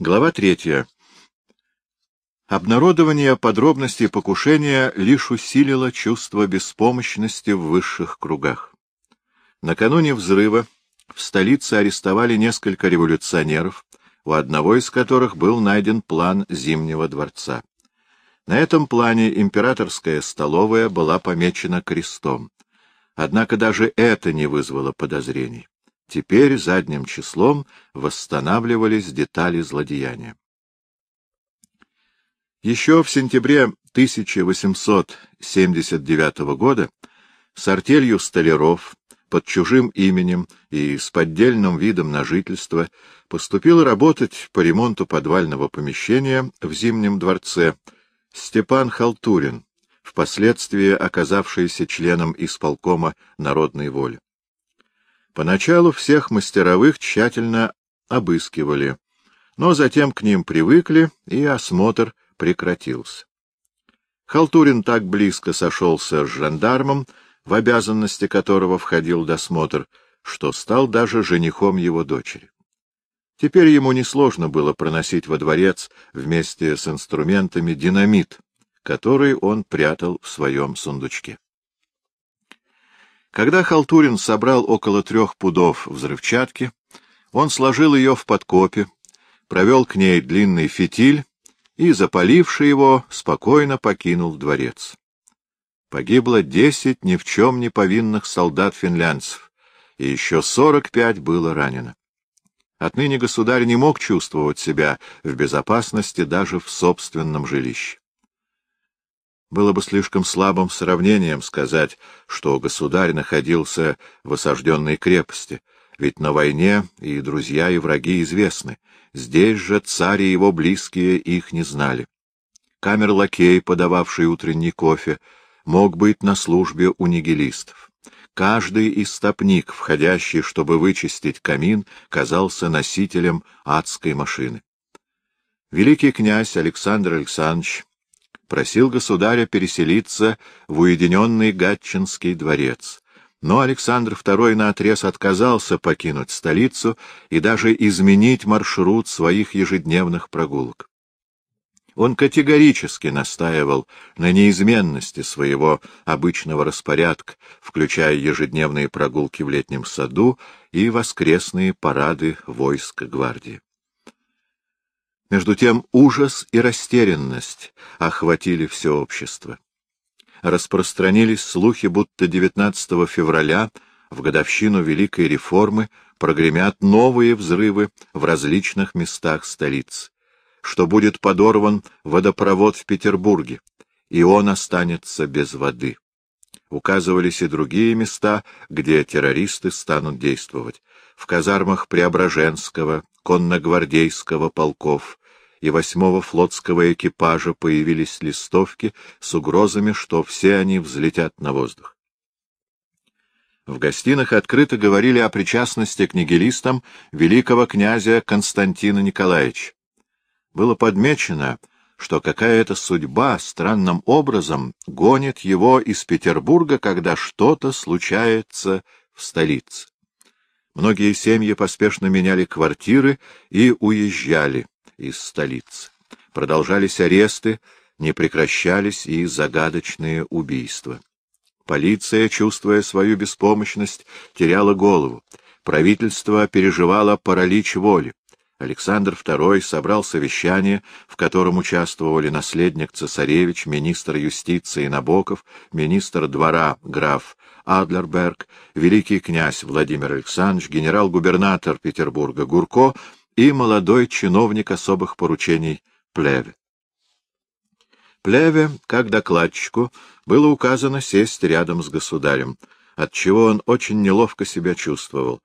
Глава третья. Обнародование подробностей покушения лишь усилило чувство беспомощности в высших кругах. Накануне взрыва в столице арестовали несколько революционеров, у одного из которых был найден план Зимнего дворца. На этом плане императорская столовая была помечена крестом. Однако даже это не вызвало подозрений. Теперь задним числом восстанавливались детали злодеяния. Еще в сентябре 1879 года с артелью столяров под чужим именем и с поддельным видом на жительство поступил работать по ремонту подвального помещения в Зимнем дворце Степан Халтурин, впоследствии оказавшийся членом исполкома народной воли. Поначалу всех мастеровых тщательно обыскивали, но затем к ним привыкли, и осмотр прекратился. Халтурин так близко сошелся с жандармом, в обязанности которого входил досмотр, что стал даже женихом его дочери. Теперь ему несложно было проносить во дворец вместе с инструментами динамит, который он прятал в своем сундучке. Когда Халтурин собрал около трех пудов взрывчатки, он сложил ее в подкопе, провел к ней длинный фитиль и, запаливший его, спокойно покинул дворец. Погибло десять ни в чем не повинных солдат-финлянцев, и еще сорок пять было ранено. Отныне государь не мог чувствовать себя в безопасности даже в собственном жилище. Было бы слишком слабым сравнением сказать, что государь находился в осажденной крепости, ведь на войне и друзья, и враги известны. Здесь же царь и его близкие их не знали. Камер-лакей, подававший утренний кофе, мог быть на службе у нигилистов. Каждый истопник, входящий, чтобы вычистить камин, казался носителем адской машины. Великий князь Александр Александрович просил государя переселиться в уединенный Гатчинский дворец. Но Александр II наотрез отказался покинуть столицу и даже изменить маршрут своих ежедневных прогулок. Он категорически настаивал на неизменности своего обычного распорядка, включая ежедневные прогулки в летнем саду и воскресные парады войск гвардии. Между тем ужас и растерянность охватили все общество. Распространились слухи, будто 19 февраля, в годовщину Великой Реформы, прогремят новые взрывы в различных местах столицы, что будет подорван водопровод в Петербурге, и он останется без воды. Указывались и другие места, где террористы станут действовать. В казармах Преображенского, конногвардейского полков и восьмого флотского экипажа появились листовки с угрозами, что все они взлетят на воздух. В гостинах открыто говорили о причастности к нигилистам великого князя Константина Николаевича. Было подмечено, что какая-то судьба странным образом гонит его из Петербурга, когда что-то случается в столице. Многие семьи поспешно меняли квартиры и уезжали из столицы. Продолжались аресты, не прекращались и загадочные убийства. Полиция, чувствуя свою беспомощность, теряла голову. Правительство переживало паралич воли. Александр II собрал совещание, в котором участвовали наследник цесаревич, министр юстиции Набоков, министр двора граф Адлерберг, великий князь Владимир Александрович, генерал-губернатор Петербурга Гурко и молодой чиновник особых поручений Плеве. Плеве, как докладчику, было указано сесть рядом с государем, отчего он очень неловко себя чувствовал.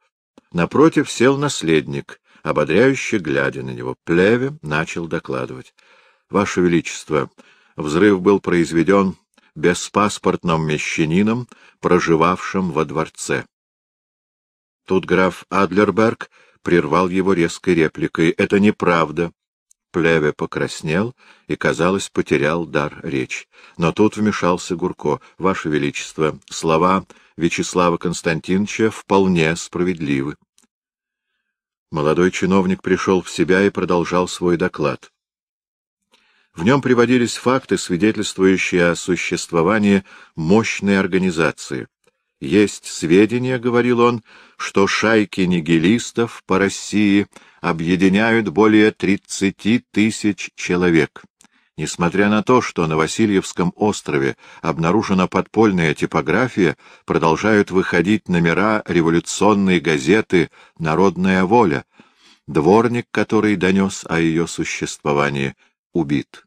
Напротив сел наследник, ободряюще глядя на него. Плеве начал докладывать. — Ваше Величество, взрыв был произведен беспаспортным мещанином, проживавшим во дворце. Тут граф Адлерберг прервал его резкой репликой. — Это неправда. Плеве покраснел и, казалось, потерял дар речи. Но тут вмешался Гурко. — Ваше Величество, слова Вячеслава Константиновича вполне справедливы. Молодой чиновник пришел в себя и продолжал свой доклад. В нем приводились факты, свидетельствующие о существовании мощной организации. Есть сведения, — говорил он, — что шайки нигилистов по России объединяют более 30 тысяч человек. Несмотря на то, что на Васильевском острове обнаружена подпольная типография, продолжают выходить номера революционной газеты «Народная воля», дворник, который донес о ее существовании, убит.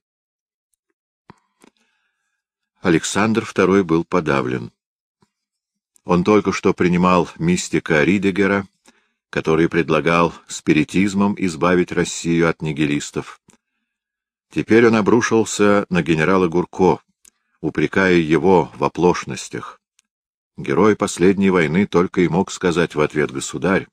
Александр II был подавлен. Он только что принимал мистика Ридегера, который предлагал спиритизмом избавить Россию от нигилистов. Теперь он обрушился на генерала Гурко, упрекая его в оплошностях. Герой последней войны только и мог сказать в ответ государь.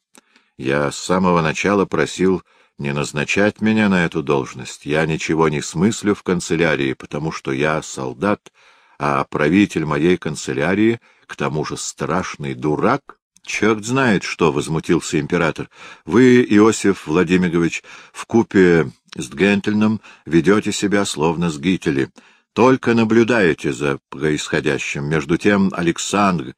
Я с самого начала просил не назначать меня на эту должность. Я ничего не смыслю в канцелярии, потому что я солдат, а правитель моей канцелярии, к тому же страшный дурак. Черт знает что, — возмутился император. Вы, Иосиф Владимирович, в купе с Гентельном ведете себя словно с Гители. Только наблюдаете за происходящим. Между тем Александр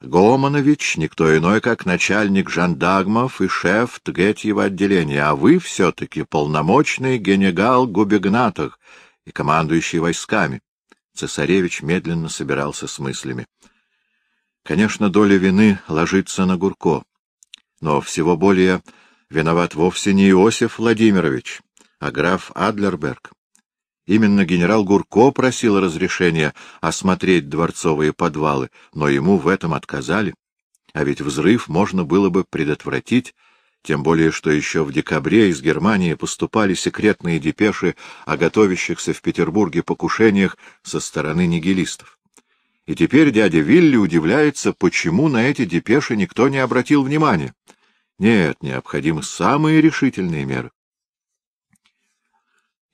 Гомонович — никто иной, как начальник жандармов и шеф третьего отделения, а вы все-таки полномочный генерал-губернатор и командующий войсками. Цесаревич медленно собирался с мыслями. Конечно, доля вины ложится на Гурко, но всего более виноват вовсе не Иосиф Владимирович, а граф Адлерберг. Именно генерал Гурко просил разрешения осмотреть дворцовые подвалы, но ему в этом отказали. А ведь взрыв можно было бы предотвратить, тем более что еще в декабре из Германии поступали секретные депеши о готовящихся в Петербурге покушениях со стороны нигилистов. И теперь дядя Вилли удивляется, почему на эти депеши никто не обратил внимания. Нет, необходимы самые решительные меры.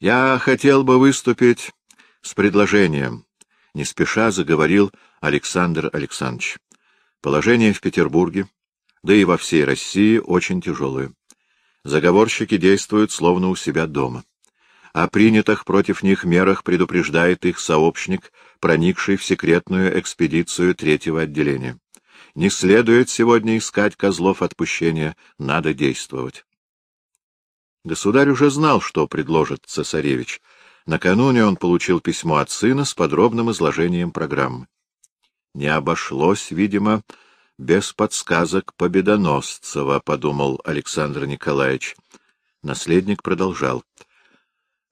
Я хотел бы выступить с предложением, — не спеша заговорил Александр Александрович. Положение в Петербурге, да и во всей России, очень тяжелое. Заговорщики действуют словно у себя дома. О принятых против них мерах предупреждает их сообщник, проникший в секретную экспедицию третьего отделения. Не следует сегодня искать козлов отпущения, надо действовать. Государь уже знал, что предложит цесаревич. Накануне он получил письмо от сына с подробным изложением программы. Не обошлось, видимо, без подсказок Победоносцева, — подумал Александр Николаевич. Наследник продолжал.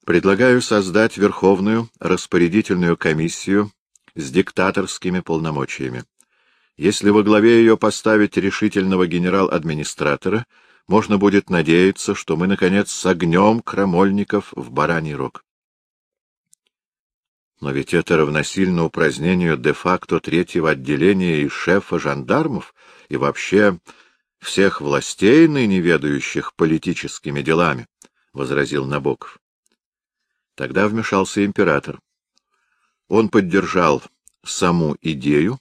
Предлагаю создать Верховную распорядительную комиссию с диктаторскими полномочиями. Если во главе ее поставить решительного генерал-администратора — можно будет надеяться, что мы, наконец, согнем крамольников в бараний рог. Но ведь это равносильно упразднению де-факто третьего отделения и шефа жандармов, и вообще всех властей, ныне ведающих политическими делами, — возразил Набоков. Тогда вмешался император. Он поддержал саму идею,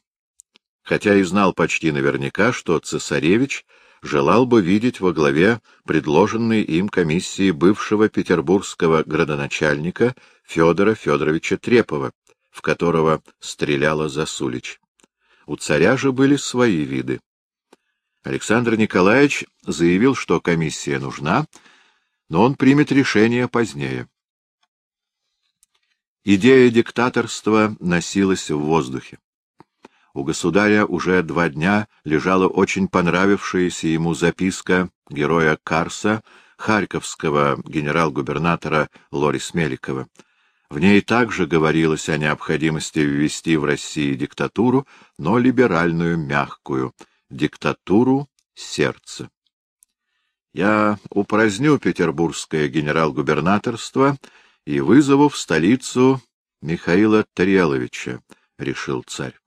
хотя и знал почти наверняка, что цесаревич — желал бы видеть во главе предложенной им комиссии бывшего петербургского градоначальника Федора Федоровича Трепова, в которого стреляла Засулич. У царя же были свои виды. Александр Николаевич заявил, что комиссия нужна, но он примет решение позднее. Идея диктаторства носилась в воздухе у государя уже два дня лежала очень понравившаяся ему записка героя Карса, харьковского генерал-губернатора Лорис Меликова. В ней также говорилось о необходимости ввести в России диктатуру, но либеральную, мягкую, диктатуру сердца. Я упраздню петербургское генерал-губернаторство и вызову в столицу Михаила Тареловича, — решил царь.